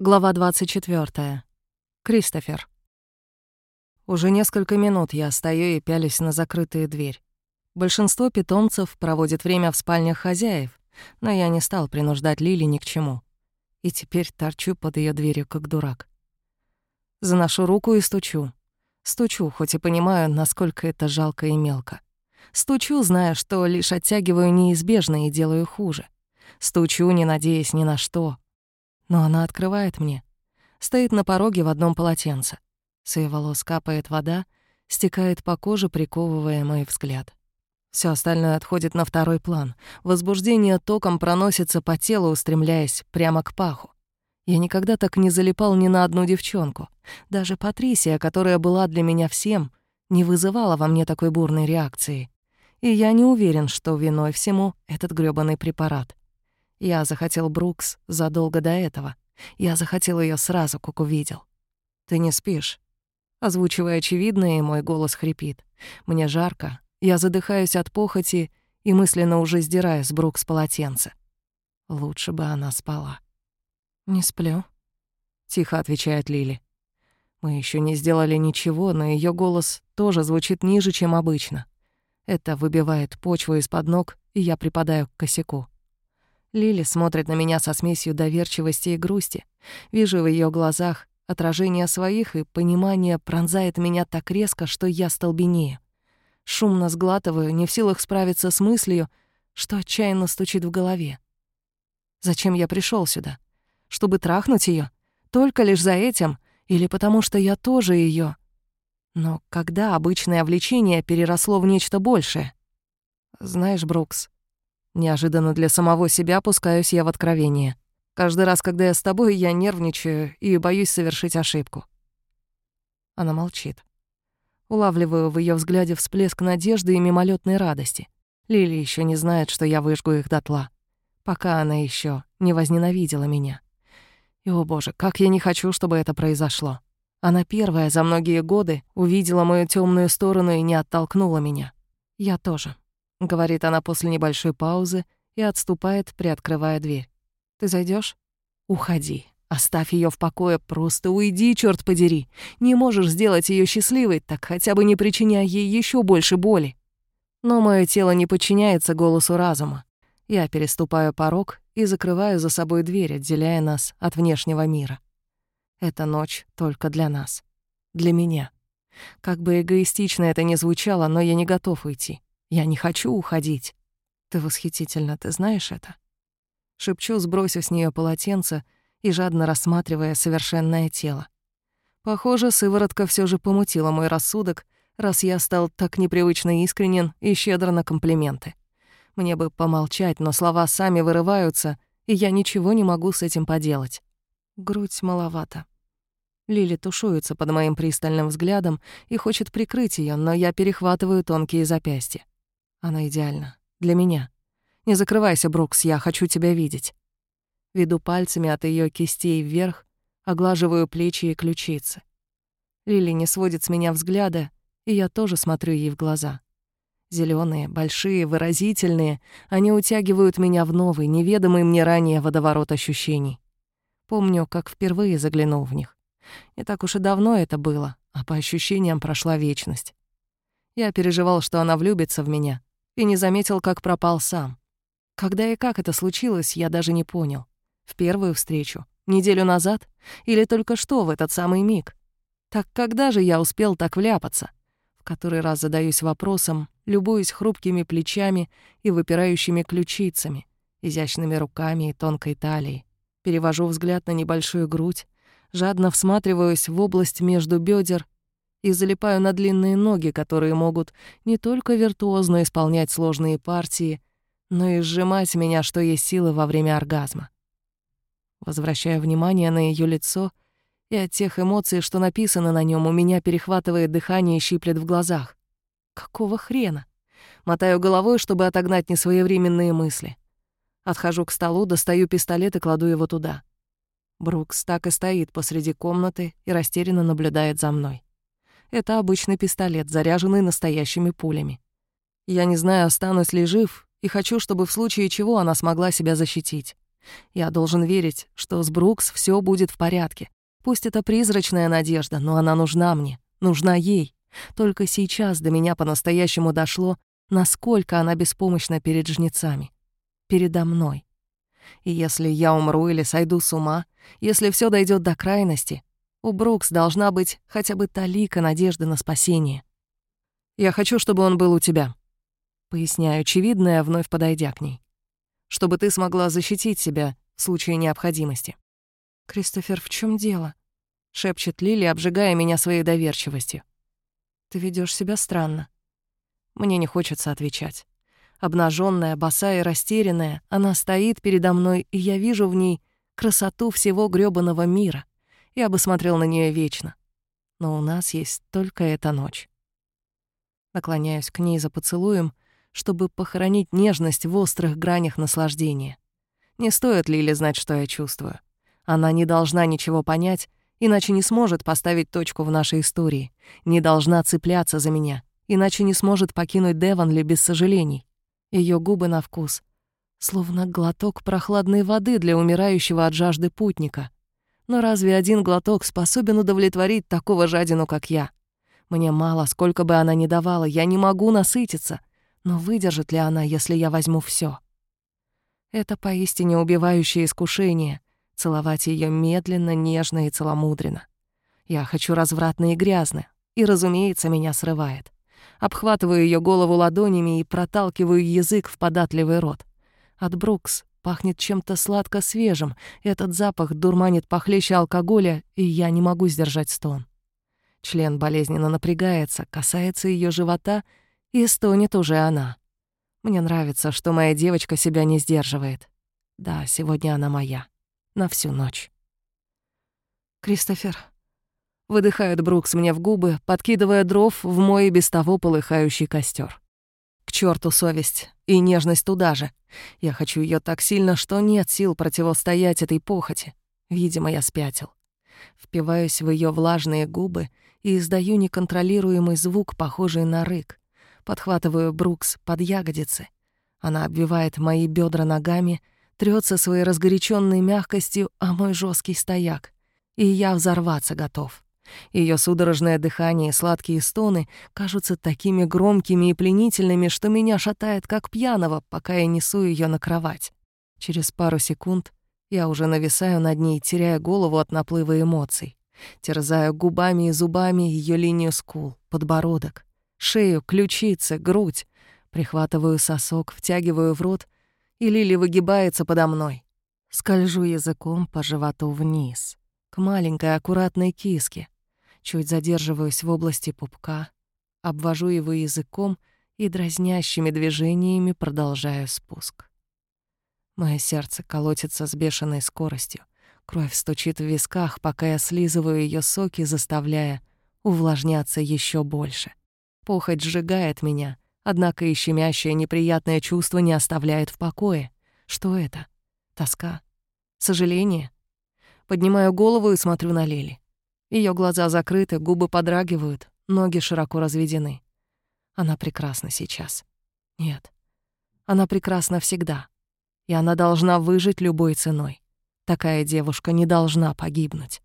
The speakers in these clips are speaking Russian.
Глава 24. Кристофер. Уже несколько минут я стою и пялюсь на закрытую дверь. Большинство питомцев проводит время в спальнях хозяев, но я не стал принуждать Лили ни к чему. И теперь торчу под ее дверью, как дурак. Заношу руку и стучу. Стучу, хоть и понимаю, насколько это жалко и мелко. Стучу, зная, что лишь оттягиваю неизбежное и делаю хуже. Стучу, не надеясь ни на что, но она открывает мне. Стоит на пороге в одном полотенце. С ее волос капает вода, стекает по коже, приковывая мой взгляд. Все остальное отходит на второй план. Возбуждение током проносится по телу, устремляясь прямо к паху. Я никогда так не залипал ни на одну девчонку. Даже Патрисия, которая была для меня всем, не вызывала во мне такой бурной реакции. И я не уверен, что виной всему этот грёбаный препарат. Я захотел Брукс задолго до этого. Я захотел ее сразу, как увидел. «Ты не спишь?» Озвучивая очевидное, мой голос хрипит. Мне жарко, я задыхаюсь от похоти и мысленно уже сдираю с Брукс полотенце. Лучше бы она спала. «Не сплю», — тихо отвечает Лили. Мы еще не сделали ничего, но ее голос тоже звучит ниже, чем обычно. Это выбивает почву из-под ног, и я припадаю к косяку. Лили смотрит на меня со смесью доверчивости и грусти. Вижу в ее глазах отражение своих, и понимание пронзает меня так резко, что я столбенею. Шумно сглатываю, не в силах справиться с мыслью, что отчаянно стучит в голове. Зачем я пришел сюда? Чтобы трахнуть ее? Только лишь за этим? Или потому что я тоже ее? Но когда обычное влечение переросло в нечто большее? Знаешь, Брукс, Неожиданно для самого себя пускаюсь я в откровение. Каждый раз, когда я с тобой, я нервничаю и боюсь совершить ошибку. Она молчит. Улавливаю в ее взгляде всплеск надежды и мимолетной радости. Лили еще не знает, что я выжгу их дотла. Пока она еще не возненавидела меня. И, о боже, как я не хочу, чтобы это произошло. Она первая за многие годы увидела мою темную сторону и не оттолкнула меня. Я тоже. — говорит она после небольшой паузы и отступает, приоткрывая дверь. «Ты зайдешь? «Уходи. Оставь ее в покое, просто уйди, черт подери. Не можешь сделать ее счастливой, так хотя бы не причиняй ей еще больше боли». Но мое тело не подчиняется голосу разума. Я переступаю порог и закрываю за собой дверь, отделяя нас от внешнего мира. Эта ночь только для нас. Для меня. Как бы эгоистично это ни звучало, но я не готов уйти. Я не хочу уходить. Ты восхитительно, ты знаешь это? Шепчу, сбросив с нее полотенце и жадно рассматривая совершенное тело. Похоже, сыворотка все же помутила мой рассудок, раз я стал так непривычно искренен и щедр на комплименты. Мне бы помолчать, но слова сами вырываются, и я ничего не могу с этим поделать. Грудь маловато. Лили тушуется под моим пристальным взглядом и хочет прикрыть ее, но я перехватываю тонкие запястья. Она идеальна. Для меня. Не закрывайся, Брукс, я хочу тебя видеть. Веду пальцами от ее кистей вверх, оглаживаю плечи и ключицы. Лили не сводит с меня взгляда, и я тоже смотрю ей в глаза. Зеленые, большие, выразительные, они утягивают меня в новый, неведомый мне ранее водоворот ощущений. Помню, как впервые заглянул в них. Не так уж и давно это было, а по ощущениям прошла вечность. Я переживал, что она влюбится в меня, и не заметил, как пропал сам. Когда и как это случилось, я даже не понял. В первую встречу, неделю назад или только что в этот самый миг. Так когда же я успел так вляпаться? В который раз задаюсь вопросом, любуюсь хрупкими плечами и выпирающими ключицами, изящными руками и тонкой талией. Перевожу взгляд на небольшую грудь, жадно всматриваюсь в область между бедер и залипаю на длинные ноги, которые могут не только виртуозно исполнять сложные партии, но и сжимать меня, что есть силы во время оргазма. Возвращая внимание на ее лицо, и от тех эмоций, что написано на нем, у меня перехватывает дыхание и щиплет в глазах. Какого хрена? Мотаю головой, чтобы отогнать несвоевременные мысли. Отхожу к столу, достаю пистолет и кладу его туда. Брукс так и стоит посреди комнаты и растерянно наблюдает за мной. Это обычный пистолет, заряженный настоящими пулями. Я не знаю, останусь ли жив, и хочу, чтобы в случае чего она смогла себя защитить. Я должен верить, что с Брукс все будет в порядке. Пусть это призрачная надежда, но она нужна мне, нужна ей. Только сейчас до меня по-настоящему дошло, насколько она беспомощна перед жнецами. Передо мной. И если я умру или сойду с ума, если все дойдет до крайности, у Брукс должна быть хотя бы талика надежды на спасение. «Я хочу, чтобы он был у тебя», — поясняю очевидное, вновь подойдя к ней. «Чтобы ты смогла защитить себя в случае необходимости». «Кристофер, в чем дело?» — шепчет Лили, обжигая меня своей доверчивостью. «Ты ведешь себя странно». Мне не хочется отвечать. Обнаженная, босая и растерянная, она стоит передо мной, и я вижу в ней красоту всего грёбаного мира. Я бы смотрел на нее вечно. Но у нас есть только эта ночь. Наклоняюсь к ней за поцелуем, чтобы похоронить нежность в острых гранях наслаждения. Не стоит Лиле знать, что я чувствую. Она не должна ничего понять, иначе не сможет поставить точку в нашей истории, не должна цепляться за меня, иначе не сможет покинуть Девонли без сожалений. Ее губы на вкус, словно глоток прохладной воды для умирающего от жажды путника. Но разве один глоток способен удовлетворить такого жадину, как я? Мне мало, сколько бы она ни давала, я не могу насытиться. Но выдержит ли она, если я возьму все? Это поистине убивающее искушение — целовать ее медленно, нежно и целомудренно. Я хочу развратно и грязно, и, разумеется, меня срывает. Обхватываю ее голову ладонями и проталкиваю язык в податливый рот. От Брукс пахнет чем-то сладко-свежим, этот запах дурманит похлеще алкоголя, и я не могу сдержать стон. Член болезненно напрягается, касается ее живота, и стонет уже она. Мне нравится, что моя девочка себя не сдерживает. Да, сегодня она моя. На всю ночь. «Кристофер», — выдыхает Брукс мне в губы, подкидывая дров в мой без того полыхающий костер. К черту совесть и нежность туда же. Я хочу ее так сильно, что нет сил противостоять этой похоти. Видимо, я спятил. Впиваюсь в ее влажные губы и издаю неконтролируемый звук, похожий на рык. Подхватываю Брукс под ягодицы. Она обвивает мои бедра ногами, трется своей разгоряченной мягкостью, а мой жесткий стояк. И я взорваться готов. Ее судорожное дыхание и сладкие стоны кажутся такими громкими и пленительными, что меня шатает как пьяного, пока я несу ее на кровать. Через пару секунд я уже нависаю над ней, теряя голову от наплыва эмоций. Терзаю губами и зубами ее линию скул, подбородок шею, ключицы, грудь. Прихватываю сосок, втягиваю в рот, и Лили выгибается подо мной. Скольжу языком по животу вниз, к маленькой аккуратной киске. Чуть задерживаюсь в области пупка, обвожу его языком и дразнящими движениями продолжаю спуск. Мое сердце колотится с бешеной скоростью. Кровь стучит в висках, пока я слизываю ее соки, заставляя увлажняться еще больше. Похоть сжигает меня, однако и щемящее неприятное чувство не оставляет в покое. Что это? Тоска? Сожаление? Поднимаю голову и смотрю на Лили. Ее глаза закрыты, губы подрагивают, ноги широко разведены. Она прекрасна сейчас. Нет, она прекрасна всегда. И она должна выжить любой ценой. Такая девушка не должна погибнуть.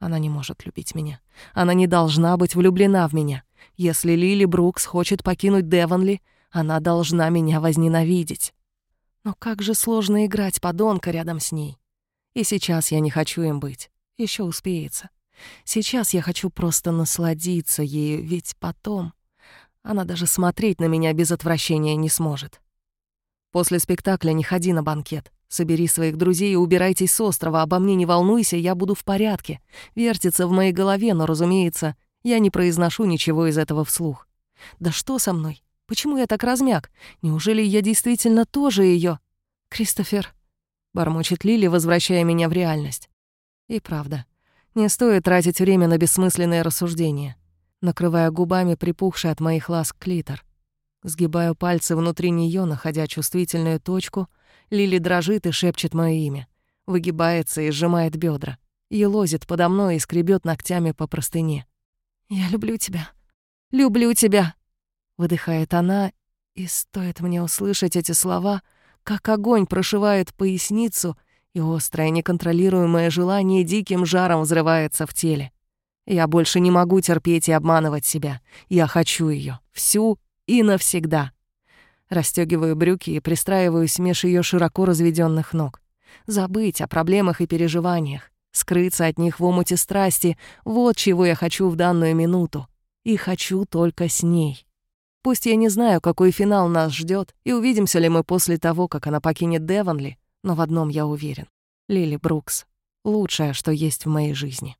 Она не может любить меня. Она не должна быть влюблена в меня. Если Лили Брукс хочет покинуть Девонли, она должна меня возненавидеть. Но как же сложно играть подонка рядом с ней. И сейчас я не хочу им быть. Еще успеется. Сейчас я хочу просто насладиться ею, ведь потом она даже смотреть на меня без отвращения не сможет. После спектакля не ходи на банкет. Собери своих друзей и убирайтесь с острова. Обо мне не волнуйся, я буду в порядке. Вертится в моей голове, но, разумеется, я не произношу ничего из этого вслух. Да что со мной? Почему я так размяк? Неужели я действительно тоже ее? Кристофер, бормочет Лили, возвращая меня в реальность. И правда, не стоит тратить время на бессмысленные рассуждения. Накрывая губами припухший от моих ласк клитор. Сгибаю пальцы внутри нее, находя чувствительную точку. Лили дрожит и шепчет мое имя. Выгибается и сжимает бедра. Елозит подо мной и скребет ногтями по простыне. «Я люблю тебя. Люблю тебя!» Выдыхает она, и стоит мне услышать эти слова, как огонь прошивает поясницу, и острое неконтролируемое желание диким жаром взрывается в теле. Я больше не могу терпеть и обманывать себя. Я хочу ее всю и навсегда. Растёгиваю брюки и пристраиваюсь меж ее широко разведённых ног. Забыть о проблемах и переживаниях, скрыться от них в омуте страсти — вот чего я хочу в данную минуту. И хочу только с ней. Пусть я не знаю, какой финал нас ждет, и увидимся ли мы после того, как она покинет Девонли, но в одном я уверен. Лили Брукс — лучшее, что есть в моей жизни.